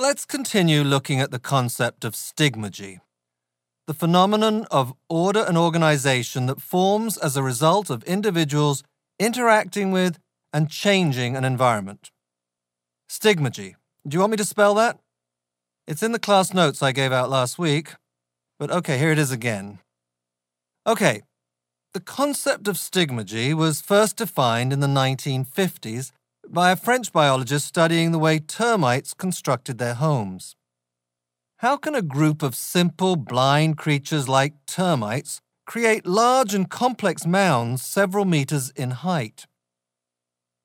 let's continue looking at the concept of stigmergy, the phenomenon of order and organization that forms as a result of individuals interacting with and changing an environment. Stigmergy. Do you want me to spell that? It's in the class notes I gave out last week, but okay, here it is again. Okay, the concept of stigmergy was first defined in the 1950s by a French biologist studying the way termites constructed their homes. How can a group of simple, blind creatures like termites create large and complex mounds several meters in height?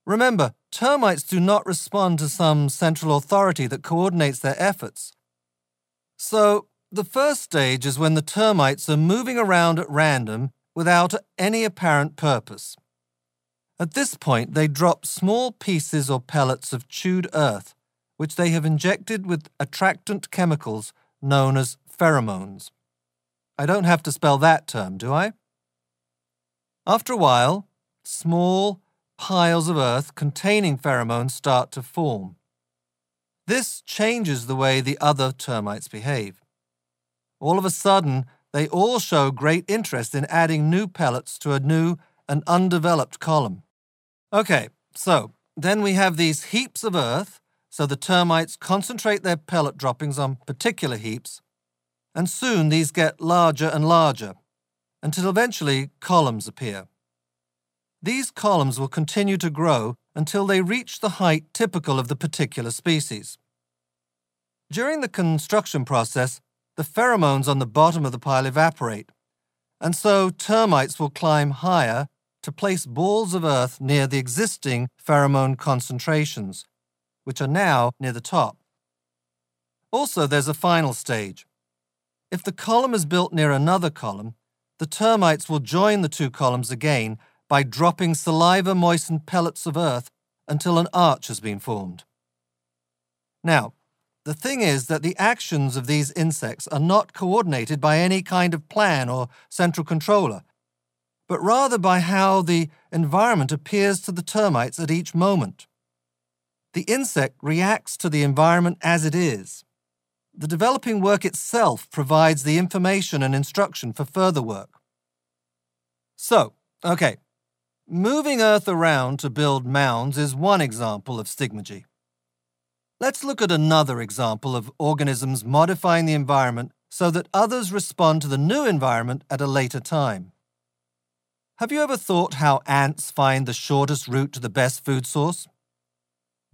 Remember, termites do not respond to some central authority that coordinates their efforts. So, the first stage is when the termites are moving around at random without any apparent purpose. At this point, they drop small pieces or pellets of chewed earth, which they have injected with attractant chemicals known as pheromones. I don't have to spell that term, do I? After a while, small piles of earth containing pheromones start to form. This changes the way the other termites behave. All of a sudden, they all show great interest in adding new pellets to a new and undeveloped column. Okay, so then we have these heaps of earth, so the termites concentrate their pellet droppings on particular heaps, and soon these get larger and larger, until eventually columns appear. These columns will continue to grow until they reach the height typical of the particular species. During the construction process, the pheromones on the bottom of the pile evaporate, and so termites will climb higher to place balls of earth near the existing pheromone concentrations, which are now near the top. Also, there's a final stage. If the column is built near another column, the termites will join the two columns again by dropping saliva moistened pellets of earth until an arch has been formed. Now, the thing is that the actions of these insects are not coordinated by any kind of plan or central controller, but rather by how the environment appears to the termites at each moment. The insect reacts to the environment as it is. The developing work itself provides the information and instruction for further work. So, okay, moving Earth around to build mounds is one example of stigmergy. Let's look at another example of organisms modifying the environment so that others respond to the new environment at a later time. Have you ever thought how ants find the shortest route to the best food source?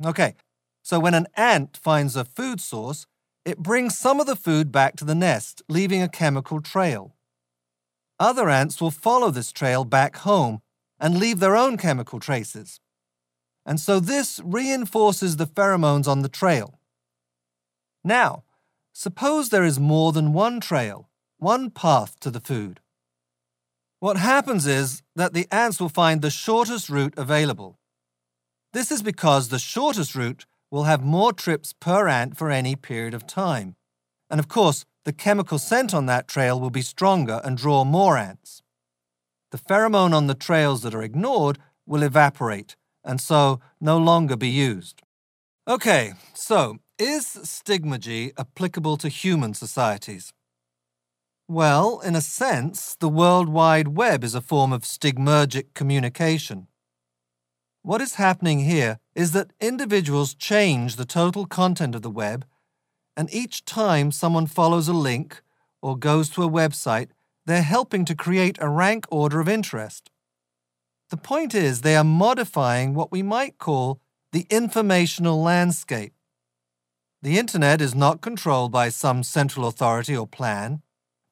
Okay, so when an ant finds a food source, it brings some of the food back to the nest, leaving a chemical trail. Other ants will follow this trail back home and leave their own chemical traces and so this reinforces the pheromones on the trail. Now, suppose there is more than one trail, one path to the food. What happens is that the ants will find the shortest route available. This is because the shortest route will have more trips per ant for any period of time. And of course, the chemical scent on that trail will be stronger and draw more ants. The pheromone on the trails that are ignored will evaporate, and so no longer be used. Okay, so is stigmergy applicable to human societies? Well, in a sense, the World Wide Web is a form of stigmergic communication. What is happening here is that individuals change the total content of the web, and each time someone follows a link or goes to a website, they're helping to create a rank order of interest. The point is, they are modifying what we might call the informational landscape. The Internet is not controlled by some central authority or plan,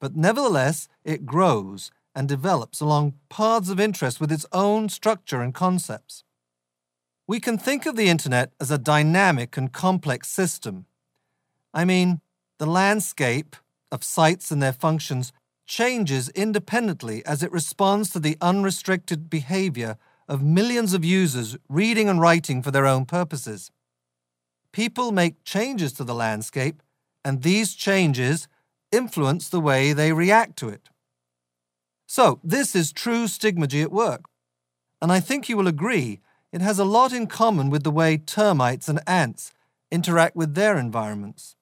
but nevertheless it grows and develops along paths of interest with its own structure and concepts. We can think of the Internet as a dynamic and complex system. I mean, the landscape of sites and their functions changes independently as it responds to the unrestricted behavior of millions of users reading and writing for their own purposes. People make changes to the landscape, and these changes influence the way they react to it. So, this is true stigmergy at work. And I think you will agree it has a lot in common with the way termites and ants interact with their environments.